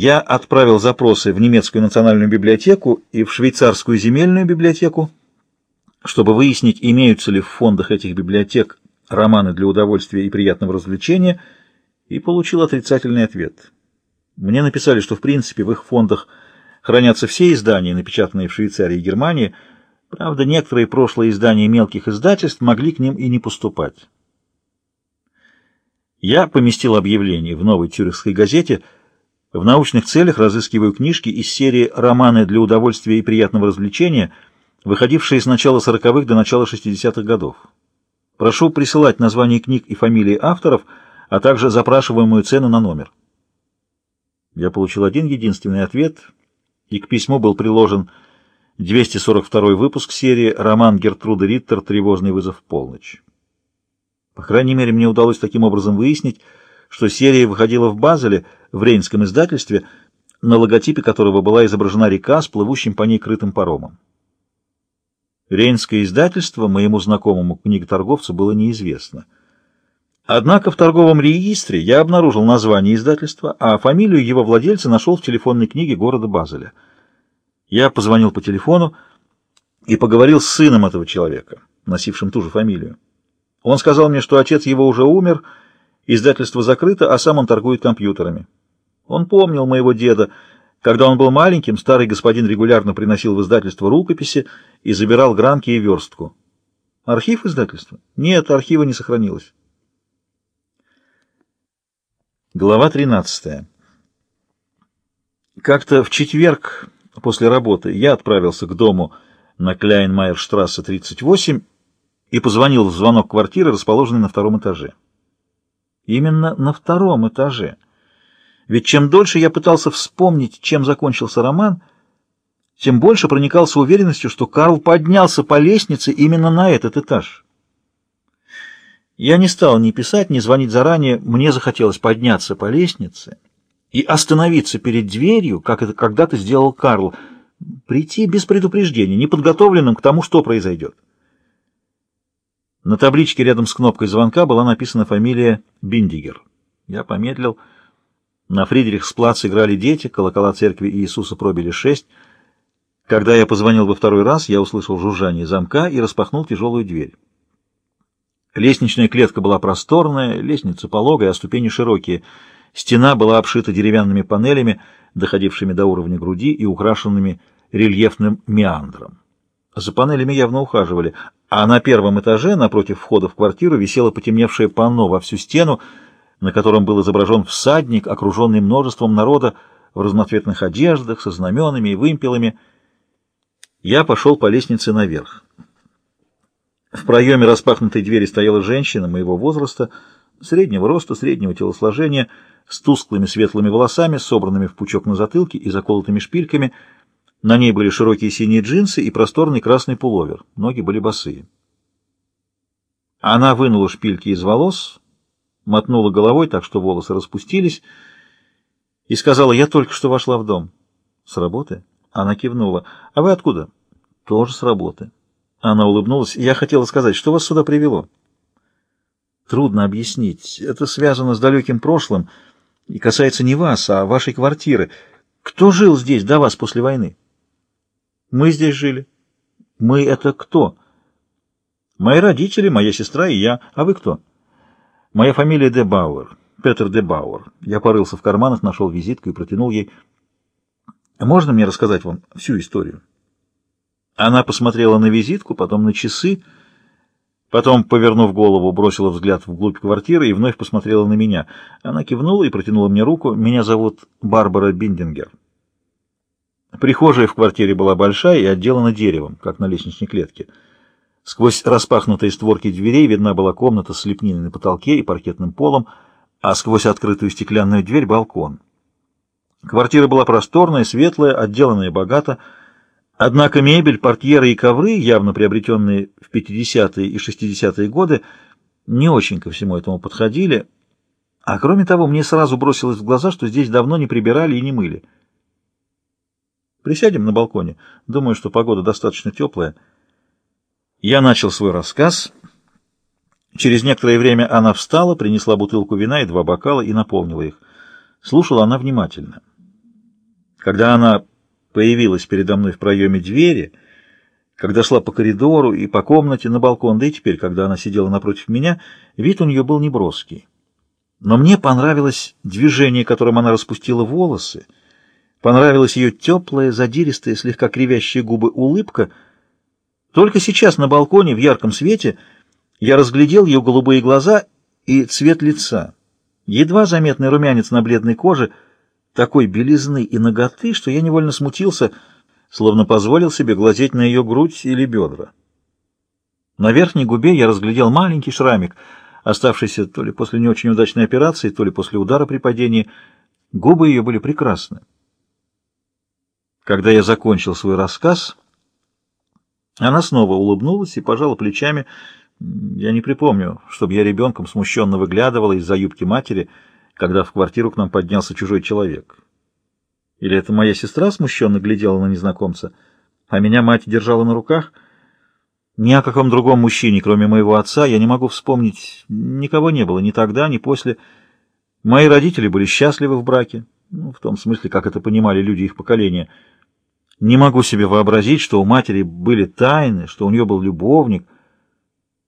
Я отправил запросы в немецкую национальную библиотеку и в швейцарскую земельную библиотеку, чтобы выяснить, имеются ли в фондах этих библиотек романы для удовольствия и приятного развлечения, и получил отрицательный ответ. Мне написали, что в принципе в их фондах хранятся все издания, напечатанные в Швейцарии и Германии, правда, некоторые прошлые издания мелких издательств могли к ним и не поступать. Я поместил объявление в новой тюрихской газете «В научных целях разыскиваю книжки из серии «Романы для удовольствия и приятного развлечения», выходившие с начала 40-х до начала 60-х годов. Прошу присылать названия книг и фамилии авторов, а также запрашиваемую цену на номер. Я получил один единственный ответ, и к письму был приложен 242 выпуск серии «Роман Гертруды Риттер. Тревожный вызов в полночь». По крайней мере, мне удалось таким образом выяснить, что серия выходила в Базеле, в Рейнском издательстве, на логотипе которого была изображена река с плывущим по ней крытым паромом. Рейнское издательство моему знакомому книготорговцу было неизвестно. Однако в торговом реестре я обнаружил название издательства, а фамилию его владельца нашел в телефонной книге города Базеля. Я позвонил по телефону и поговорил с сыном этого человека, носившим ту же фамилию. Он сказал мне, что отец его уже умер, издательство закрыто, а сам он торгует компьютерами. Он помнил моего деда, когда он был маленьким, старый господин регулярно приносил в издательство рукописи и забирал гранки и верстку. Архив издательства? Нет, архива не сохранилось. Глава 13. Как-то в четверг после работы я отправился к дому на Кляйнмайерштрассе 38 и позвонил в звонок квартиры, расположенной на втором этаже. Именно на втором этаже — ведь чем дольше я пытался вспомнить, чем закончился роман, тем больше проникался уверенностью, что Карл поднялся по лестнице именно на этот этаж. Я не стал ни писать, ни звонить заранее, мне захотелось подняться по лестнице и остановиться перед дверью, как это когда-то сделал Карл, прийти без предупреждения, неподготовленным к тому, что произойдет. На табличке рядом с кнопкой звонка была написана фамилия Биндигер. Я помедлил. На Фридрихсплац играли дети, колокола церкви Иисуса пробили шесть. Когда я позвонил во второй раз, я услышал жужжание замка и распахнул тяжелую дверь. Лестничная клетка была просторная, лестница пологая, а ступени широкие. Стена была обшита деревянными панелями, доходившими до уровня груди и украшенными рельефным меандром. За панелями явно ухаживали, а на первом этаже, напротив входа в квартиру, висело потемневшее панно во всю стену, на котором был изображен всадник, окруженный множеством народа в разноцветных одеждах, со знаменами и вымпелами. Я пошел по лестнице наверх. В проеме распахнутой двери стояла женщина моего возраста, среднего роста, среднего телосложения, с тусклыми светлыми волосами, собранными в пучок на затылке и заколотыми шпильками. На ней были широкие синие джинсы и просторный красный пуловер. Ноги были босые. Она вынула шпильки из волос, мотнула головой так, что волосы распустились, и сказала, я только что вошла в дом. С работы? Она кивнула. А вы откуда? Тоже с работы. Она улыбнулась. Я хотела сказать, что вас сюда привело? Трудно объяснить. Это связано с далеким прошлым и касается не вас, а вашей квартиры. Кто жил здесь до вас после войны? Мы здесь жили. Мы — это кто? Мои родители, моя сестра и я. А вы кто? Моя фамилия Де Бауэр, Петер Де Бауэр. Я порылся в карманах, нашел визитку и протянул ей. Можно мне рассказать вам всю историю? Она посмотрела на визитку, потом на часы, потом, повернув голову, бросила взгляд вглубь квартиры и вновь посмотрела на меня. Она кивнула и протянула мне руку. Меня зовут Барбара Биндингер. Прихожая в квартире была большая и отделана деревом, как на лестничной клетке. Сквозь распахнутые створки дверей видна была комната с лепниной на потолке и паркетным полом, а сквозь открытую стеклянную дверь — балкон. Квартира была просторная, светлая, отделанная богато, однако мебель, портьеры и ковры, явно приобретенные в 50-е и 60-е годы, не очень ко всему этому подходили, а кроме того, мне сразу бросилось в глаза, что здесь давно не прибирали и не мыли. Присядем на балконе. Думаю, что погода достаточно теплая. Я начал свой рассказ. Через некоторое время она встала, принесла бутылку вина и два бокала и наполнила их. Слушала она внимательно. Когда она появилась передо мной в проеме двери, когда шла по коридору и по комнате на балкон, да и теперь, когда она сидела напротив меня, вид у нее был неброский. Но мне понравилось движение, которым она распустила волосы, понравилась ее теплая, задиристая, слегка кривящая губы улыбка. Только сейчас на балконе в ярком свете я разглядел ее голубые глаза и цвет лица. Едва заметный румянец на бледной коже, такой белизны и ноготы, что я невольно смутился, словно позволил себе глазеть на ее грудь или бедра. На верхней губе я разглядел маленький шрамик, оставшийся то ли после не очень удачной операции, то ли после удара при падении. Губы ее были прекрасны. Когда я закончил свой рассказ, она снова улыбнулась и пожала плечами, я не припомню, чтобы я ребенком смущенно выглядывала из-за юбки матери, когда в квартиру к нам поднялся чужой человек. Или это моя сестра смущенно глядела на незнакомца, а меня мать держала на руках? Ни о каком другом мужчине, кроме моего отца, я не могу вспомнить. Никого не было ни тогда, ни после. Мои родители были счастливы в браке, ну, в том смысле, как это понимали люди их поколения. Не могу себе вообразить, что у матери были тайны, что у нее был любовник —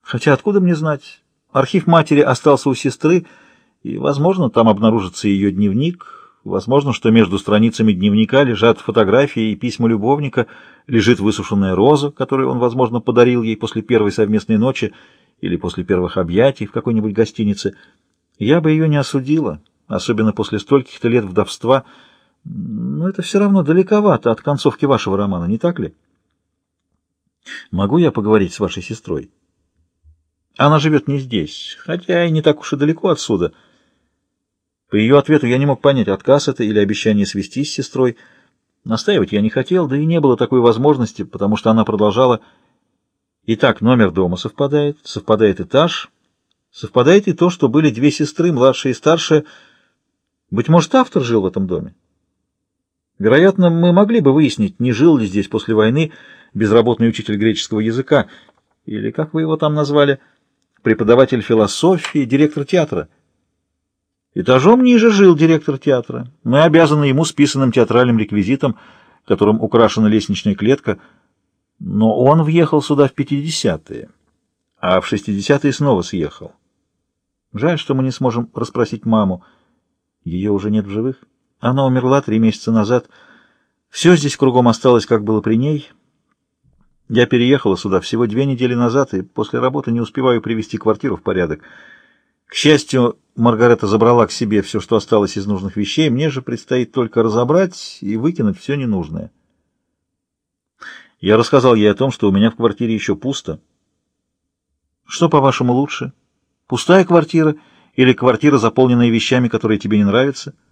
Хотя откуда мне знать? Архив матери остался у сестры, и, возможно, там обнаружится ее дневник, возможно, что между страницами дневника лежат фотографии и письма любовника, лежит высушенная роза, которую он, возможно, подарил ей после первой совместной ночи или после первых объятий в какой-нибудь гостинице. Я бы ее не осудила, особенно после стольких-то лет вдовства, но это все равно далековато от концовки вашего романа, не так ли? Могу я поговорить с вашей сестрой? Она живет не здесь, хотя и не так уж и далеко отсюда. По ее ответу я не мог понять, отказ это или обещание свестись с сестрой. Настаивать я не хотел, да и не было такой возможности, потому что она продолжала. Итак, номер дома совпадает, совпадает этаж, совпадает и то, что были две сестры, младшая и старшая. Быть может, автор жил в этом доме? Вероятно, мы могли бы выяснить, не жил ли здесь после войны безработный учитель греческого языка, или как вы его там назвали — преподаватель философии, директор театра. Этажом ниже жил директор театра. Мы обязаны ему списанным театральным реквизитом, которым украшена лестничная клетка, но он въехал сюда в 50-е, а в 60-е снова съехал. Жаль, что мы не сможем расспросить маму. Ее уже нет в живых. Она умерла три месяца назад. Все здесь кругом осталось, как было при ней — я переехала сюда всего две недели назад и после работы не успеваю привести квартиру в порядок. К счастью, Маргарета забрала к себе все, что осталось из нужных вещей. Мне же предстоит только разобрать и выкинуть все ненужное. Я рассказал ей о том, что у меня в квартире еще пусто. Что, по-вашему, лучше? Пустая квартира или квартира, заполненная вещами, которые тебе не нравятся? —